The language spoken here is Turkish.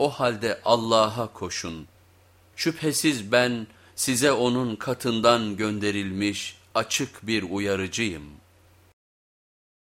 O halde Allah'a koşun. Şüphesiz ben size onun katından gönderilmiş açık bir uyarıcıyım.''